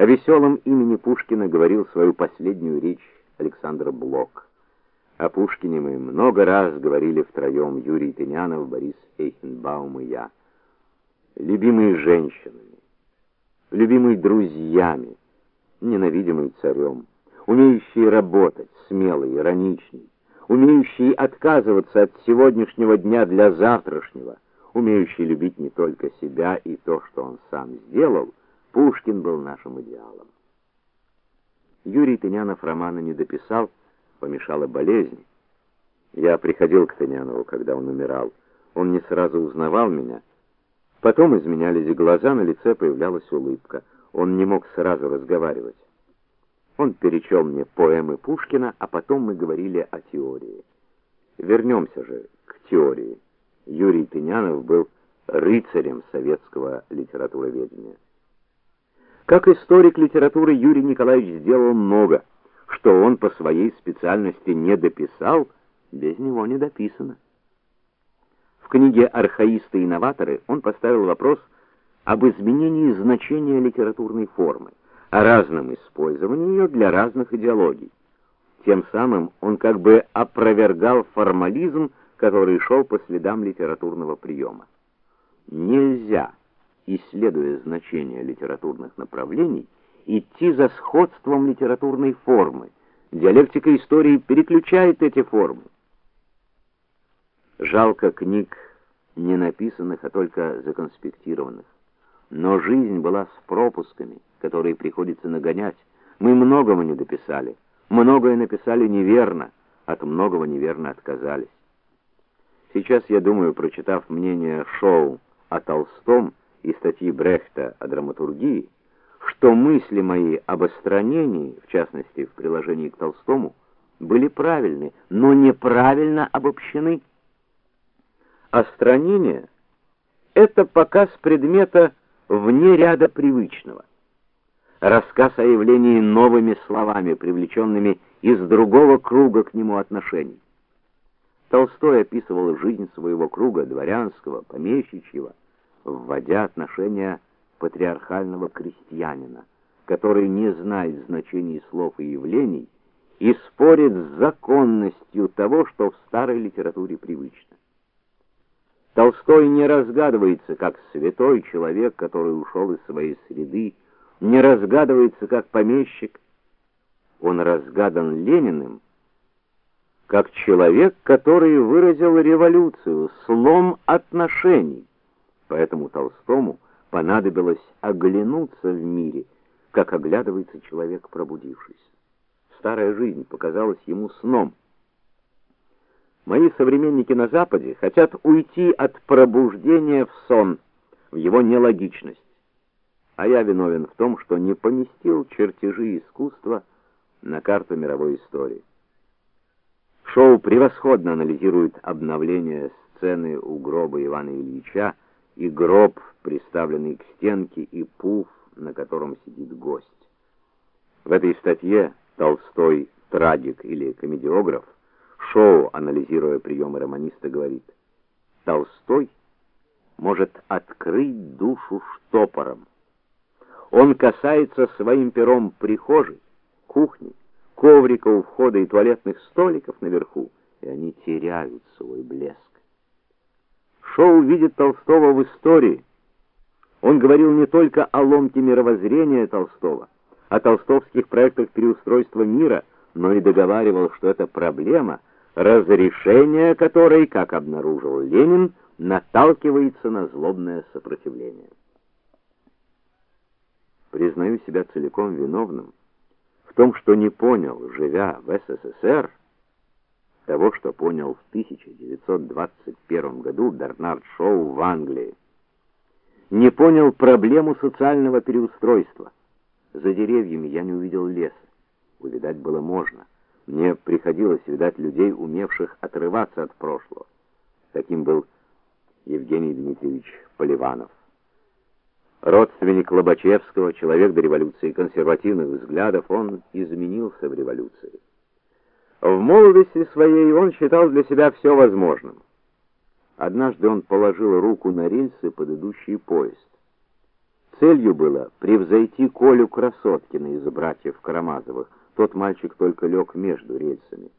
О веселом имени Пушкина говорил свою последнюю речь Александр Блок. О Пушкине мы много раз говорили втроем: Юрий Тынянов, Борис Эйхенбаум и я. Любимые женщинами, любимые друзьями, ненавидимый царем, умеющий работать, смелый, ироничный, умеющий отказываться от сегодняшнего дня для завтрашнего, умеющий любить не только себя и то, что он сам сделал, Пушкин был нашим идеалом. Юрий Тынянов романа не дописал, помешала болезнь. Я приходил к Тынянову, когда он умирал. Он не сразу узнавал меня. Потом изменялись и глаза, на лице появлялась улыбка. Он не мог сразу разговаривать. Он перечел мне поэмы Пушкина, а потом мы говорили о теории. Вернемся же к теории. Юрий Тынянов был рыцарем советского литературоведения. Как историк литературы Юрий Николаевич сделал много, что он по своей специальности не дописал, без него не дописано. В книге Архаисты и новаторы он поставил вопрос об изменении значения литературной формы, о разном использовании ее для разных идеологий. Тем самым он как бы опровергал формализм, который шел по следам литературного приема. Нельзя исследуя значение литературных направлений, идти за сходством литературной формы. Диалектика истории переключает эти формы. Жалко книг не написанных, а только законспектированных. Но жизнь была с пропусками, которые приходится нагонять. Мы многого не дописали, многое написали неверно, от многого неверно отказались. Сейчас я думаю, прочитав мнение Шоу о Толстом, и статьи Брехта о драматургии, что мысли мои об остранении, в частности, в приложении к Толстому, были правильны, но неправильно обобщены. Остранение это показ предмета вне ряда привычного. Рассказ о явлении новыми словами, привлеченными из другого круга к нему отношений. Толстой описывал жизнь своего круга дворянского, помещичьего, вводя отношения патриархального крестьянина, который не знает значений слов и явлений и спорит с законностью того, что в старой литературе привычно. Толстой не разгадывается как святой человек, который ушел из своей среды, не разгадывается как помещик. Он разгадан Лениным как человек, который выразил революцию, слом отношений. Поэтому Толстому понадобилось оглянуться в мире, как оглядывается человек пробудившийся. Старая жизнь показалась ему сном. Мои современники на западе хотят уйти от пробуждения в сон, в его нелогичность. А я виновен в том, что не поместил чертежи искусства на карту мировой истории. Шоу превосходно анализирует обновление сцены у гроба Ивана Ильича и гроб, приставленный к стенке, и пуф, на котором сидит гость. В этой статье Толстой трагик или комедиограф, шоу, анализируя приемы романиста, говорит: Толстой может открыть душу штопором. Он касается своим пером прихожей, кухни, коврика у входа и туалетных столиков наверху, и они теряют свой блеск. Шоу видит Толстого в истории. Он говорил не только о ломке мировоззрения Толстого, о толстовских проектах переустройства мира, но и договаривал, что это проблема, разрешение которой, как обнаружил Ленин, наталкивается на злобное сопротивление. Признаю себя целиком виновным в том, что не понял, живя в СССР, того, что понял в 1921 году Бернард Шоу в Англии. Не понял проблему социального переустройства. За деревьями я не увидел леса. Увидать было можно. Мне приходилось видать людей, умевших отрываться от прошлого. Таким был Евгений Дмитриевич Поливанов. Родственник Лобачевского, человек до революции консервативных взглядов, он изменился в революции. В молодости своей он считал для себя все возможным. Однажды он положил руку на рельсы под идущий поезд. Целью было превзойти Колю Красоткина из братьев Карамазовых. Тот мальчик только лег между рельсами.